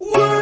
Woo!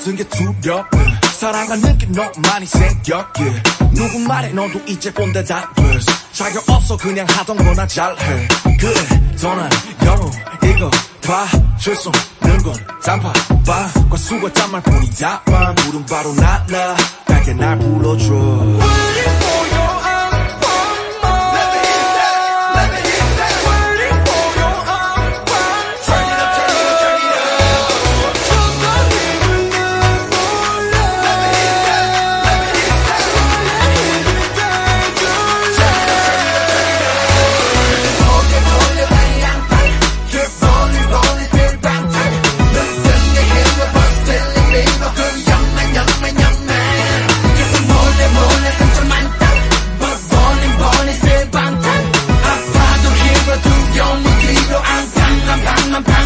같은 게 두렵게 사랑하는 게 너만이 생겼게 누구 말에 너도 이제 본대 답을. 자격 없어 그냥 하던 거나 잘해. 그래 더난 영어 이거 봐. 실수 는건 단팥빵과 수고 짠말 뿐이야. 만 부른 바로 나나 나게 날 불러줘.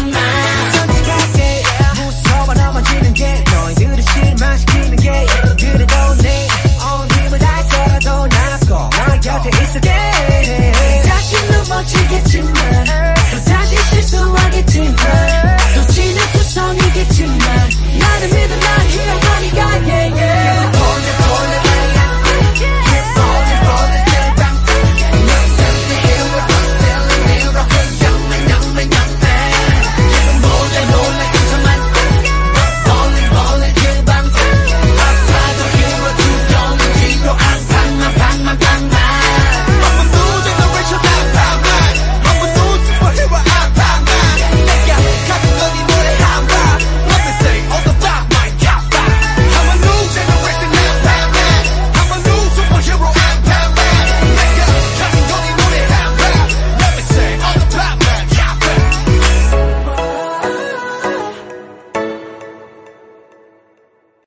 my mind.